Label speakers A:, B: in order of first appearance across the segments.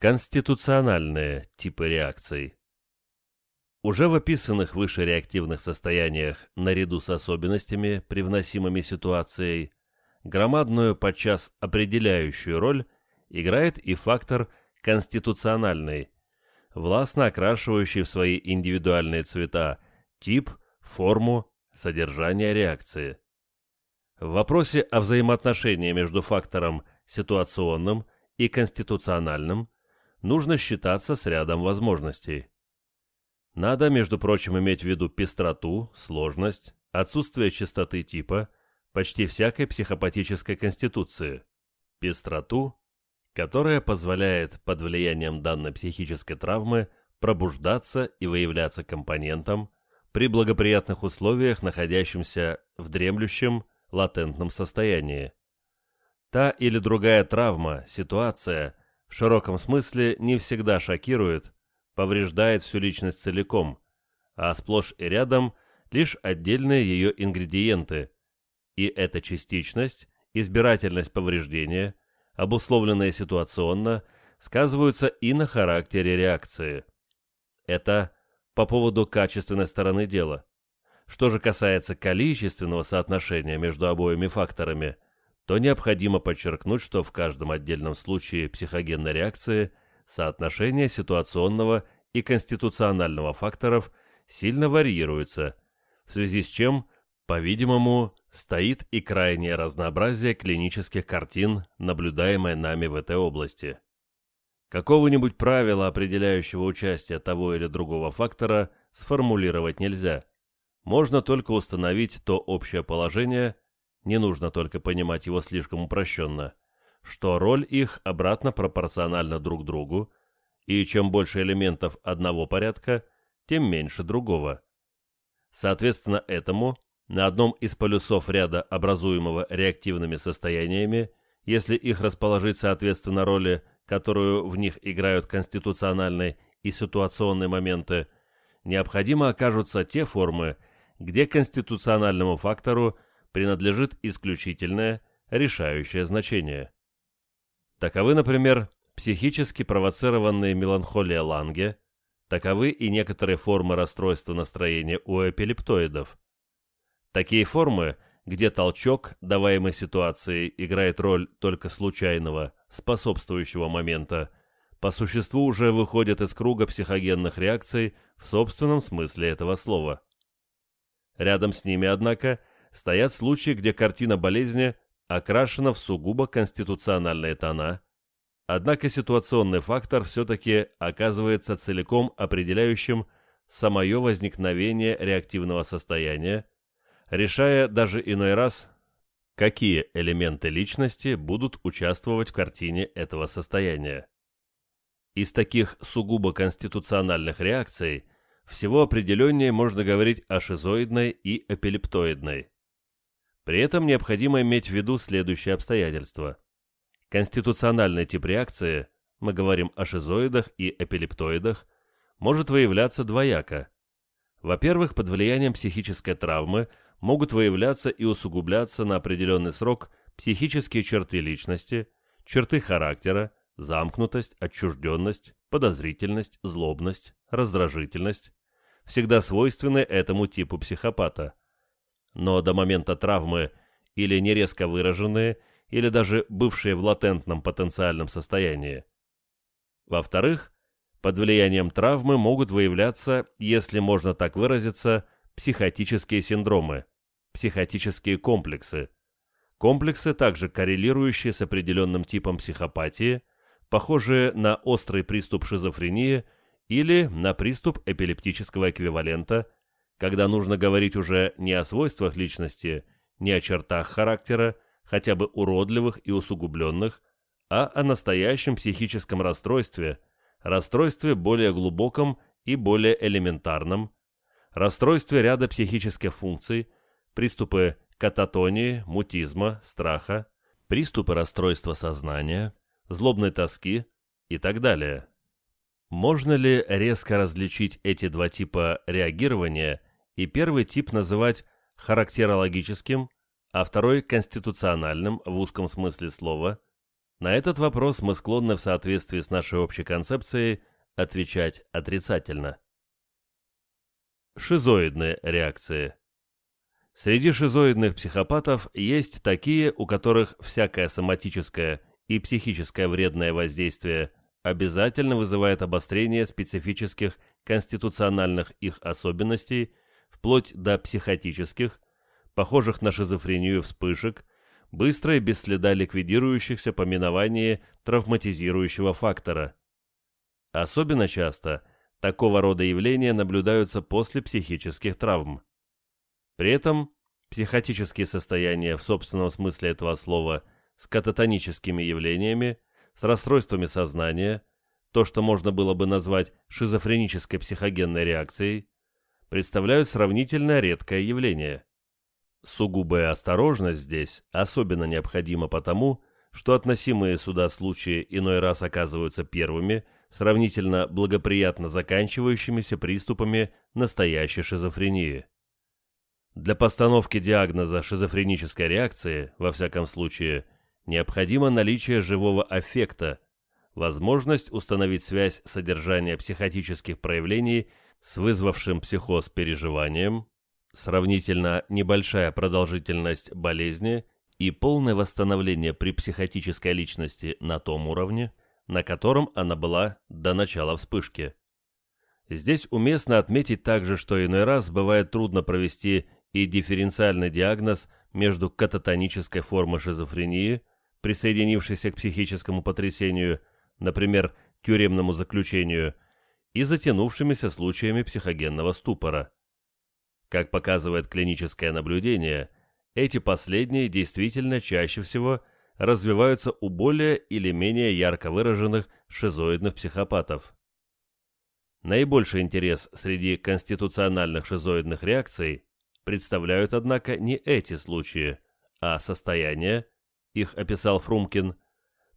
A: Конституциональные типы реакций. Уже в описанных выше реактивных состояниях, наряду с особенностями, привносимыми ситуацией, громадную, подчас определяющую роль играет и фактор конституциональный, властно окрашивающий в свои индивидуальные цвета тип, форму, содержание реакции. В вопросе о взаимоотношении между фактором ситуационным и конституциональным – нужно считаться с рядом возможностей. Надо, между прочим, иметь в виду пестроту, сложность, отсутствие чистоты типа почти всякой психопатической конституции. Пестроту, которая позволяет под влиянием данной психической травмы пробуждаться и выявляться компонентам при благоприятных условиях, находящимся в дремлющем, латентном состоянии. Та или другая травма, ситуация – в широком смысле не всегда шокирует, повреждает всю личность целиком, а сплошь и рядом лишь отдельные ее ингредиенты. И эта частичность, избирательность повреждения, обусловленная ситуационно, сказываются и на характере реакции. Это по поводу качественной стороны дела. Что же касается количественного соотношения между обоими факторами – то необходимо подчеркнуть, что в каждом отдельном случае психогенной реакции соотношение ситуационного и конституционального факторов сильно варьируется, в связи с чем, по-видимому, стоит и крайнее разнообразие клинических картин, наблюдаемое нами в этой области. Какого-нибудь правила, определяющего участие того или другого фактора, сформулировать нельзя. Можно только установить то общее положение – не нужно только понимать его слишком упрощенно, что роль их обратно пропорциональна друг другу, и чем больше элементов одного порядка, тем меньше другого. Соответственно этому, на одном из полюсов ряда, образуемого реактивными состояниями, если их расположить соответственно роли, которую в них играют конституциональные и ситуационные моменты, необходимо окажутся те формы, где конституциональному фактору принадлежит исключительное, решающее значение. Таковы, например, психически провоцированные меланхолия Ланге, таковы и некоторые формы расстройства настроения у эпилептоидов. Такие формы, где толчок, даваемый ситуацией, играет роль только случайного, способствующего момента, по существу уже выходят из круга психогенных реакций в собственном смысле этого слова. Рядом с ними, однако, стоят случаи, где картина болезни окрашена в сугубо конституциональные тона, однако ситуационный фактор все-таки оказывается целиком определяющим самое возникновение реактивного состояния, решая даже иной раз, какие элементы личности будут участвовать в картине этого состояния. Из таких сугубо конституциональных реакций всего определеннее можно говорить о шизоидной и эпилептоидной. При этом необходимо иметь в виду следующие обстоятельства. Конституциональный тип реакции, мы говорим о шизоидах и эпилептоидах, может выявляться двояко. Во-первых, под влиянием психической травмы могут выявляться и усугубляться на определенный срок психические черты личности, черты характера, замкнутость, отчужденность, подозрительность, злобность, раздражительность, всегда свойственны этому типу психопата – но до момента травмы или нерезко выраженные, или даже бывшие в латентном потенциальном состоянии. Во-вторых, под влиянием травмы могут выявляться, если можно так выразиться, психотические синдромы, психотические комплексы. Комплексы, также коррелирующие с определенным типом психопатии, похожие на острый приступ шизофрении или на приступ эпилептического эквивалента – когда нужно говорить уже не о свойствах личности, не о чертах характера, хотя бы уродливых и усугубленных, а о настоящем психическом расстройстве, расстройстве более глубоком и более элементарном, расстройстве ряда психических функций, приступы кататонии, мутизма, страха, приступы расстройства сознания, злобной тоски и так далее. Можно ли резко различить эти два типа реагирования и первый тип называть характерологическим, а второй конституциональным в узком смысле слова. На этот вопрос мы склонны в соответствии с нашей общей концепцией отвечать отрицательно. Шизоидные реакции. Среди шизоидных психопатов есть такие, у которых всякое соматическое и психическое вредное воздействие обязательно вызывает обострение специфических конституциональных их особенностей, вплоть до психотических, похожих на шизофрению вспышек, быстро и без следа ликвидирующихся по миновании травматизирующего фактора. Особенно часто такого рода явления наблюдаются после психических травм. При этом психотические состояния в собственном смысле этого слова с кататоническими явлениями, с расстройствами сознания, то, что можно было бы назвать шизофренической психогенной реакцией, представляют сравнительно редкое явление. Сугубая осторожность здесь особенно необходима потому, что относимые сюда случаи иной раз оказываются первыми, сравнительно благоприятно заканчивающимися приступами настоящей шизофрении. Для постановки диагноза шизофренической реакции, во всяком случае, необходимо наличие живого аффекта, возможность установить связь содержания психотических проявлений с вызвавшим психоз переживанием, сравнительно небольшая продолжительность болезни и полное восстановление при психотической личности на том уровне, на котором она была до начала вспышки. Здесь уместно отметить также, что иной раз бывает трудно провести и дифференциальный диагноз между кататонической формой шизофрении, присоединившейся к психическому потрясению, например, тюремному заключению, и затянувшимися случаями психогенного ступора. Как показывает клиническое наблюдение, эти последние действительно чаще всего развиваются у более или менее ярко выраженных шизоидных психопатов. Наибольший интерес среди конституциональных шизоидных реакций представляют, однако, не эти случаи, а состояния, их описал Фрумкин,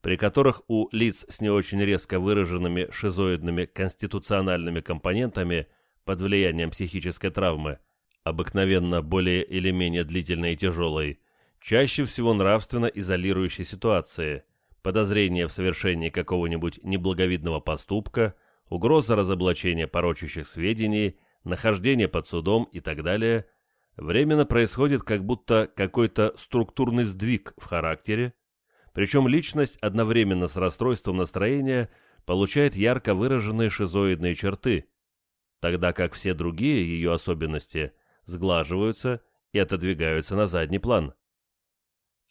A: при которых у лиц с не очень резко выраженными шизоидными конституциональными компонентами под влиянием психической травмы – обыкновенно более или менее длительной и тяжелой, чаще всего нравственно изолирующей ситуации, подозрение в совершении какого-нибудь неблаговидного поступка, угроза разоблачения порочащих сведений, нахождение под судом и так далее, временно происходит как будто какой-то структурный сдвиг в характере, причем личность одновременно с расстройством настроения получает ярко выраженные шизоидные черты, тогда как все другие ее особенности – сглаживаются и отодвигаются на задний план.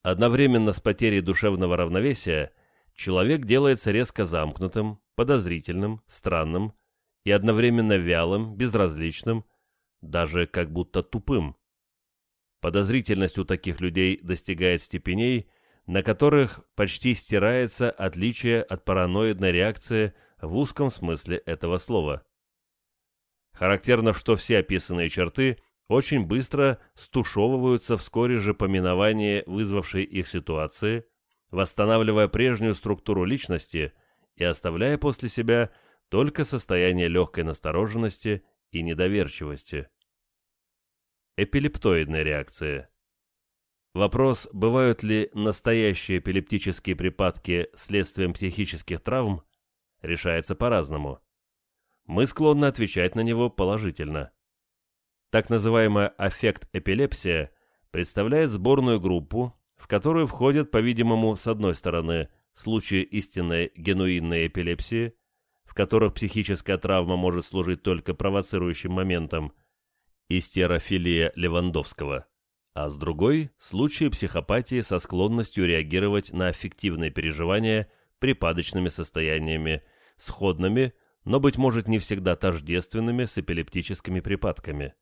A: Одновременно с потерей душевного равновесия человек делается резко замкнутым, подозрительным, странным и одновременно вялым, безразличным, даже как будто тупым. Подозрительность у таких людей достигает степеней, на которых почти стирается отличие от параноидной реакции в узком смысле этого слова. Характерно, что все описанные черты – очень быстро стушевываются вскоре же по миновании вызвавшей их ситуации, восстанавливая прежнюю структуру личности и оставляя после себя только состояние легкой настороженности и недоверчивости. Эпилептоидная реакция. Вопрос, бывают ли настоящие эпилептические припадки следствием психических травм, решается по-разному. Мы склонны отвечать на него положительно. Так называемая аффект-эпилепсия представляет сборную группу, в которую входят, по-видимому, с одной стороны, случаи истинной генуинной эпилепсии, в которых психическая травма может служить только провоцирующим моментом, истерофилия Левандовского, а с другой – случаи психопатии со склонностью реагировать на аффективные переживания припадочными состояниями, сходными, но, быть может, не всегда тождественными с эпилептическими припадками.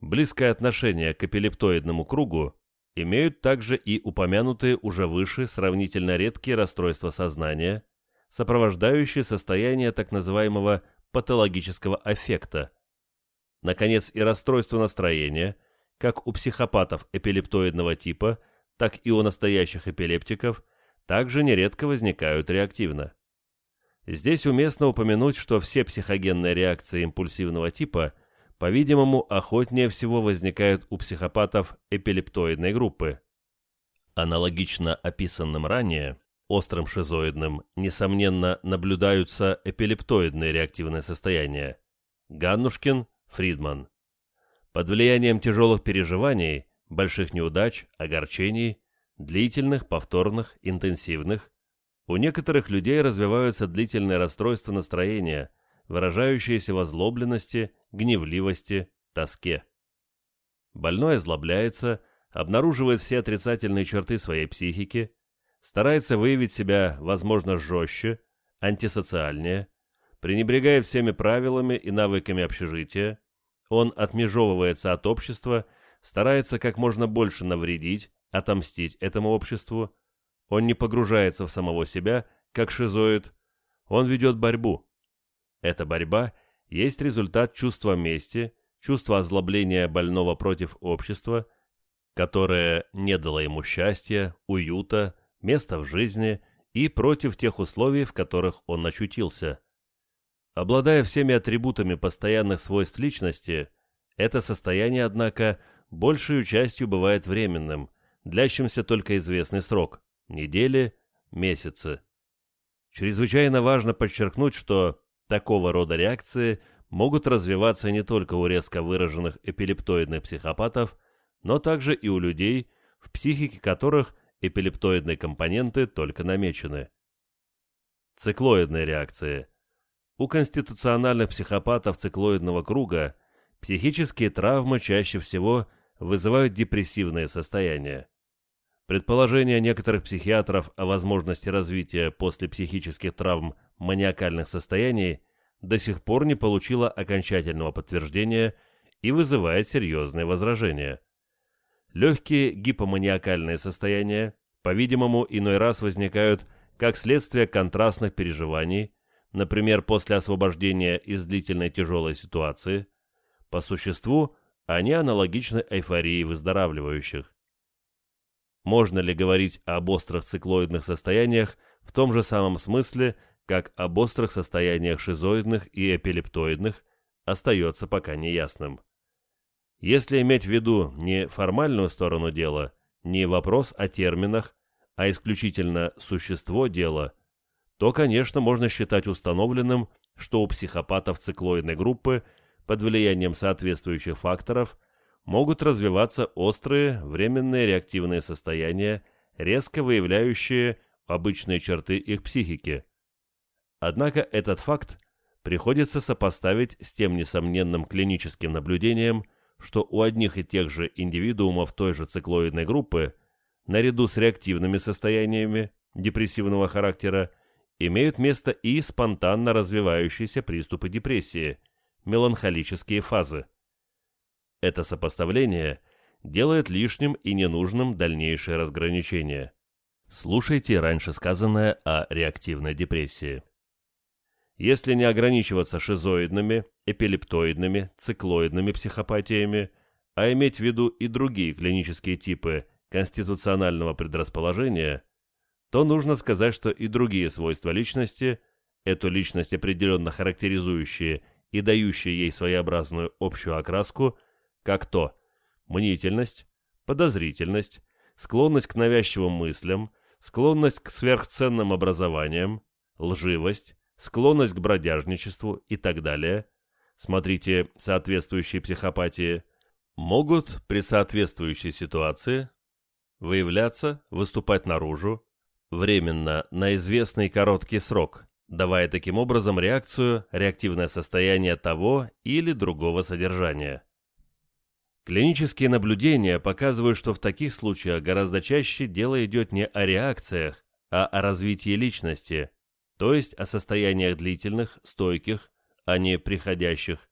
A: Близкое отношение к эпилептоидному кругу имеют также и упомянутые уже выше сравнительно редкие расстройства сознания, сопровождающие состояние так называемого патологического аффекта. Наконец, и расстройство настроения, как у психопатов эпилептоидного типа, так и у настоящих эпилептиков, также нередко возникают реактивно. Здесь уместно упомянуть, что все психогенные реакции импульсивного типа – по-видимому, охотнее всего возникают у психопатов эпилептоидной группы. Аналогично описанным ранее, острым шизоидным, несомненно, наблюдаются эпилептоидные реактивные состояния. Ганнушкин, Фридман. Под влиянием тяжелых переживаний, больших неудач, огорчений, длительных, повторных, интенсивных, у некоторых людей развиваются длительные расстройства настроения, выражающиеся в озлобленности, гневливости, тоске. Больной озлобляется, обнаруживает все отрицательные черты своей психики, старается выявить себя, возможно, жестче, антисоциальнее, пренебрегая всеми правилами и навыками общежития, он отмежевывается от общества, старается как можно больше навредить, отомстить этому обществу, он не погружается в самого себя, как шизоид, он ведет борьбу. Эта борьба есть результат чувства мести, чувства озлобления больного против общества, которое не дало ему счастья, уюта, места в жизни и против тех условий, в которых он очутился. Обладая всеми атрибутами постоянных свойств личности, это состояние, однако, большей частью бывает временным, длящимся только известный срок – недели, месяцы. Чрезвычайно важно подчеркнуть, что такого рода реакции могут развиваться не только у резко выраженных эпилептоидных психопатов, но также и у людей, в психике которых эпилептоидные компоненты только намечены. Циклоидные реакции. У конституциональных психопатов циклоидного круга психические травмы чаще всего вызывают депрессивные состояния. Предположение некоторых психиатров о возможности развития после психических травм маниакальных состояний до сих пор не получило окончательного подтверждения и вызывает серьезные возражения. Легкие гипоманиакальные состояния, по-видимому, иной раз возникают как следствие контрастных переживаний, например, после освобождения из длительной тяжелой ситуации. По существу, они аналогичны эйфории выздоравливающих. Можно ли говорить об острых циклоидных состояниях в том же самом смысле, как об острых состояниях шизоидных и эпилептоидных, остается пока неясным. Если иметь в виду не формальную сторону дела, не вопрос о терминах, а исключительно существо дела, то, конечно, можно считать установленным, что у психопатов циклоидной группы под влиянием соответствующих факторов могут развиваться острые, временные реактивные состояния, резко выявляющие обычные черты их психики. Однако этот факт приходится сопоставить с тем несомненным клиническим наблюдением – что у одних и тех же индивидуумов той же циклоидной группы, наряду с реактивными состояниями депрессивного характера, имеют место и спонтанно развивающиеся приступы депрессии, меланхолические фазы. Это сопоставление делает лишним и ненужным дальнейшее разграничение. Слушайте раньше сказанное о реактивной депрессии. Если не ограничиваться шизоидными, эпилептоидными, циклоидными психопатиями, а иметь в виду и другие клинические типы конституционального предрасположения, то нужно сказать, что и другие свойства личности, эту личность определенно характеризующие и дающие ей своеобразную общую окраску, как то мнительность, подозрительность, склонность к навязчивым мыслям, склонность к сверхценным образованиям, лживость, склонность к бродяжничеству и так далее, смотрите соответствующие психопатии, могут при соответствующей ситуации выявляться, выступать наружу, временно, на известный короткий срок, давая таким образом реакцию, реактивное состояние того или другого содержания. Клинические наблюдения показывают, что в таких случаях гораздо чаще дело идет не о реакциях, а о развитии личности – то есть о состояниях длительных, стойких, а не приходящих,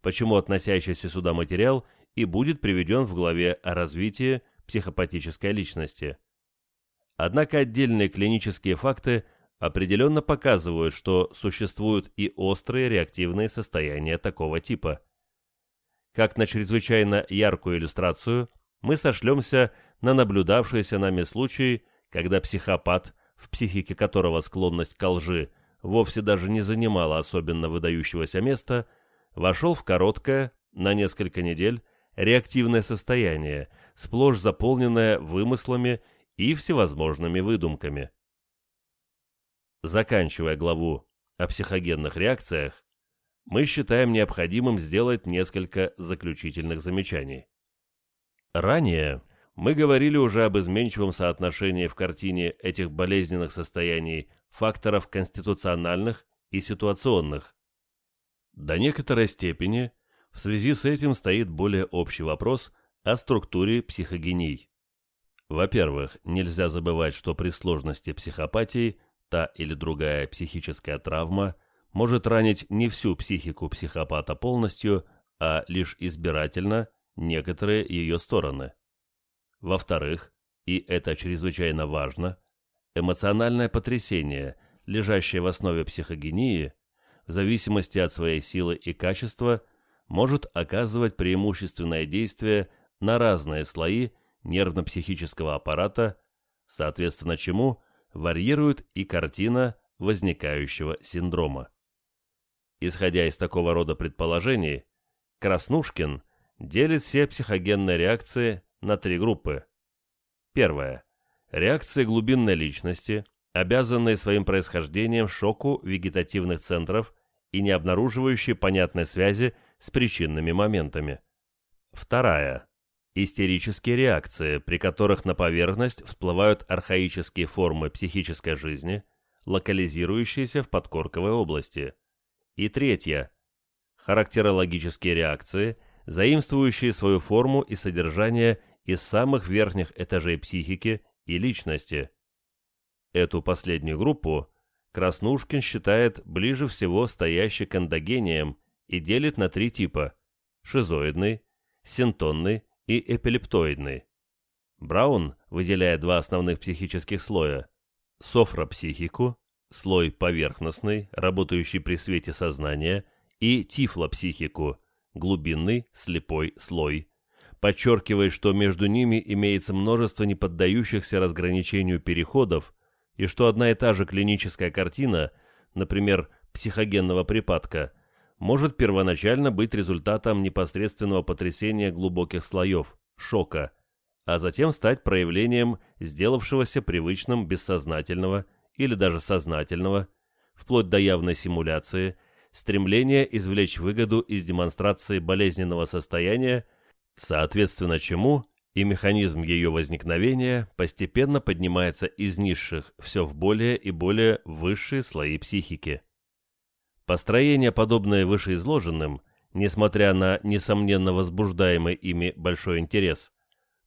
A: почему относящийся сюда материал и будет приведен в главе о развитии психопатической личности. Однако отдельные клинические факты определенно показывают, что существуют и острые реактивные состояния такого типа. Как на чрезвычайно яркую иллюстрацию, мы сошлемся на наблюдавшийся нами случай, когда психопат в психике которого склонность к лжи вовсе даже не занимала особенно выдающегося места, вошел в короткое, на несколько недель, реактивное состояние, сплошь заполненное вымыслами и всевозможными выдумками. Заканчивая главу о психогенных реакциях, мы считаем необходимым сделать несколько заключительных замечаний. Ранее мы говорили уже об изменчивом соотношении в картине этих болезненных состояний факторов конституциональных и ситуационных. До некоторой степени в связи с этим стоит более общий вопрос о структуре психогений. Во-первых, нельзя забывать, что при сложности психопатии та или другая психическая травма может ранить не всю психику психопата полностью, а лишь избирательно некоторые ее стороны. Во-вторых, и это чрезвычайно важно, эмоциональное потрясение, лежащее в основе психогении, в зависимости от своей силы и качества, может оказывать преимущественное действие на разные слои нервно-психического аппарата, соответственно чему варьирует и картина возникающего синдрома. Исходя из такого рода предположений, Краснушкин делит все психогенные реакции на три группы. Первая. Реакции глубинной личности, обязанные своим происхождением шоку вегетативных центров и не обнаруживающие понятной связи с причинными моментами. Вторая. Истерические реакции, при которых на поверхность всплывают архаические формы психической жизни, локализирующиеся в подкорковой области. И третья. Характерологические реакции, заимствующие свою форму и содержание из самых верхних этажей психики и личности. Эту последнюю группу Краснушкин считает ближе всего стоящей к эндогениям и делит на три типа – шизоидный, синтонный и эпилептоидный. Браун выделяет два основных психических слоя – софропсихику, слой поверхностный, работающий при свете сознания, и тифлопсихику, глубинный, слепой слой, подчеркивая, что между ними имеется множество неподдающихся разграничению переходов и что одна и та же клиническая картина, например, психогенного припадка, может первоначально быть результатом непосредственного потрясения глубоких слоев, шока, а затем стать проявлением сделавшегося привычным бессознательного или даже сознательного, вплоть до явной симуляции, стремления извлечь выгоду из демонстрации болезненного состояния, соответственно чему и механизм ее возникновения постепенно поднимается из низших все в более и более высшие слои психики. Построения, подобные вышеизложенным, несмотря на несомненно возбуждаемый ими большой интерес,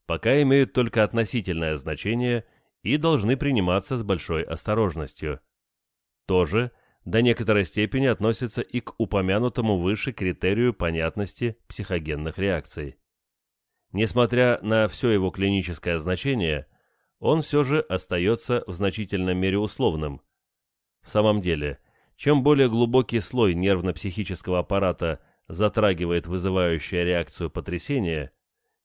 A: пока имеют только относительное значение и должны приниматься с большой осторожностью. Тоже до некоторой степени относится и к упомянутому выше критерию понятности психогенных реакций. Несмотря на все его клиническое значение, он все же остается в значительной мере условным. В самом деле – чем более глубокий слой нервно-психического аппарата затрагивает вызывающая реакцию потрясения,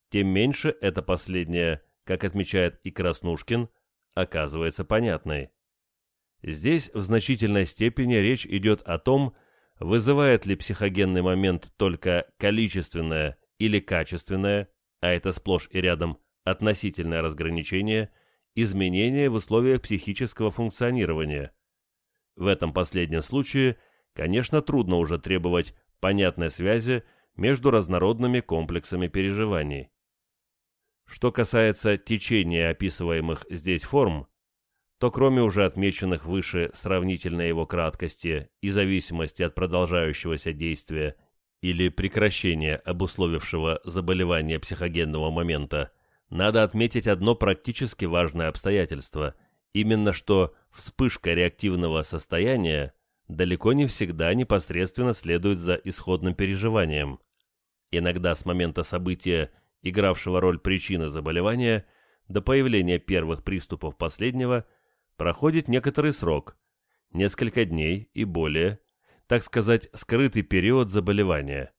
A: тем меньше это последнее, как отмечает и Краснушкин, оказывается понятной. Здесь в значительной степени речь идет о том, вызывает ли психогенный момент только количественное или качественное, а это сплошь и рядом относительное разграничение, изменения в условиях психического функционирования – в этом последнем случае, конечно, трудно уже требовать понятной связи между разнородными комплексами переживаний. Что касается течения описываемых здесь форм, то кроме уже отмеченных выше сравнительной его краткости и зависимости от продолжающегося действия или прекращения обусловившего заболевание психогенного момента, надо отметить одно практически важное обстоятельство – именно что вспышка реактивного состояния далеко не всегда непосредственно следует за исходным переживанием. Иногда с момента события, игравшего роль причины заболевания, до появления первых приступов последнего, проходит некоторый срок, несколько дней и более, так сказать, скрытый период заболевания.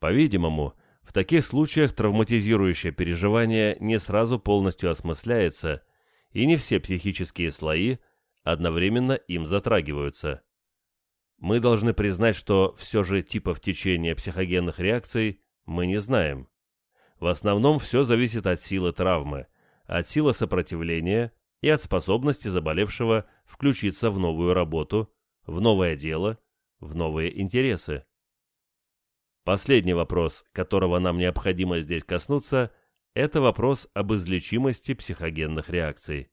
A: По-видимому, в таких случаях травматизирующее переживание не сразу полностью осмысляется и не все психические слои одновременно им затрагиваются. Мы должны признать, что все же типов течения психогенных реакций мы не знаем. В основном все зависит от силы травмы, от силы сопротивления и от способности заболевшего включиться в новую работу, в новое дело, в новые интересы. Последний вопрос, которого нам необходимо здесь коснуться, это вопрос об излечимости психогенных реакций.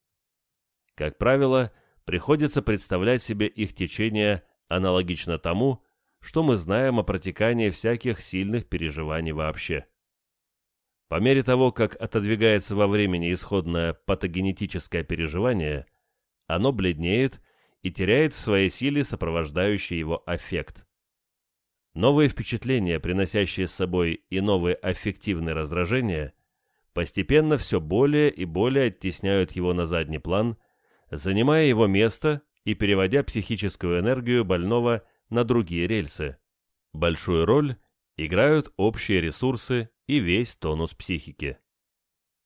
A: Как правило, приходится представлять себе их течение аналогично тому, что мы знаем о протекании всяких сильных переживаний вообще. По мере того, как отодвигается во времени исходное патогенетическое переживание, оно бледнеет и теряет в своей силе сопровождающий его аффект. Новые впечатления, приносящие с собой и новые аффективные раздражения, постепенно все более и более оттесняют его на задний план, занимая его место и переводя психическую энергию больного на другие рельсы. Большую роль играют общие ресурсы и весь тонус психики.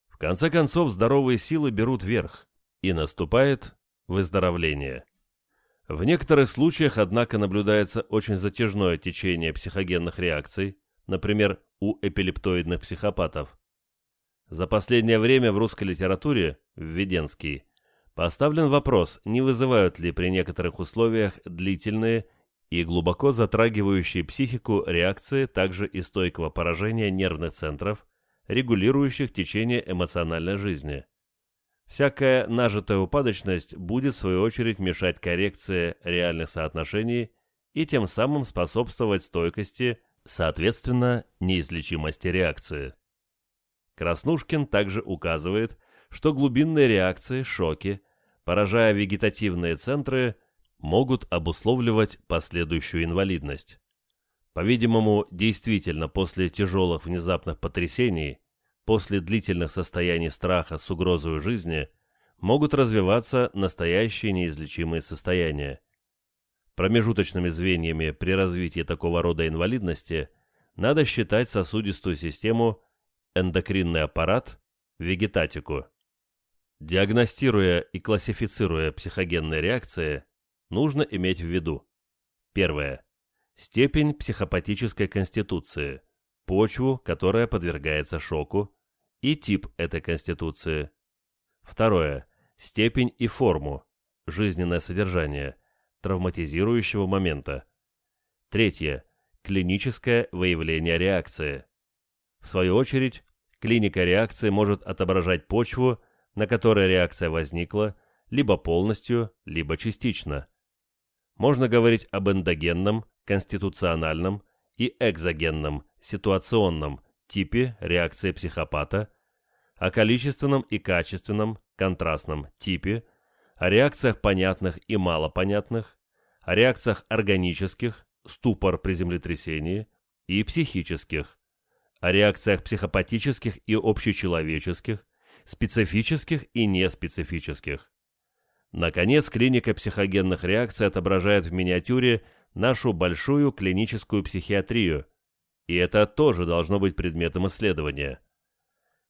A: В конце концов, здоровые силы берут верх, и наступает выздоровление. В некоторых случаях, однако, наблюдается очень затяжное течение психогенных реакций, например, у эпилептоидных психопатов. За последнее время в русской литературе, в Веденский, поставлен вопрос, не вызывают ли при некоторых условиях длительные и глубоко затрагивающие психику реакции также и стойкого поражения нервных центров, регулирующих течение эмоциональной жизни. Всякая нажитая упадочность будет в свою очередь мешать коррекции реальных соотношений и тем самым способствовать стойкости, соответственно, неизлечимости реакции. Краснушкин также указывает, что глубинные реакции, шоки, поражая вегетативные центры, могут обусловливать последующую инвалидность. По-видимому, действительно после тяжелых внезапных потрясений, после длительных состояний страха с угрозой жизни, могут развиваться настоящие неизлечимые состояния. Промежуточными звеньями при развитии такого рода инвалидности надо считать сосудистую систему, эндокринный аппарат, вегетатику. Диагностируя и классифицируя психогенные реакции, нужно иметь в виду. Первое. Степень психопатической конституции, почву, которая подвергается шоку, и тип этой конституции. Второе. Степень и форму, жизненное содержание, травматизирующего момента. Третье. Клиническое выявление реакции. В свою очередь, клиника реакции может отображать почву, на которой реакция возникла, либо полностью, либо частично. Можно говорить об эндогенном, конституциональном и экзогенном, ситуационном типе реакции психопата, о количественном и качественном, контрастном типе, о реакциях понятных и малопонятных, о реакциях органических, ступор при землетрясении, и психических, о реакциях психопатических и общечеловеческих, специфических и неспецифических. Наконец, клиника психогенных реакций отображает в миниатюре нашу большую клиническую психиатрию, и это тоже должно быть предметом исследования.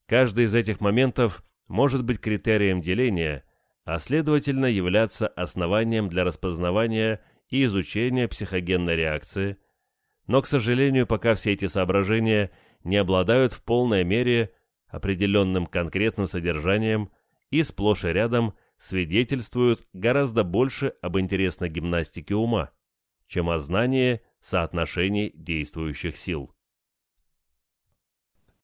A: Каждый из этих моментов может быть критерием деления, а следовательно являться основанием для распознавания и изучения психогенной реакции, но, к сожалению, пока все эти соображения не обладают в полной мере определенным конкретным содержанием и сплошь и рядом – свидетельствуют гораздо больше об интересной гимнастике ума, чем о знании соотношений действующих сил.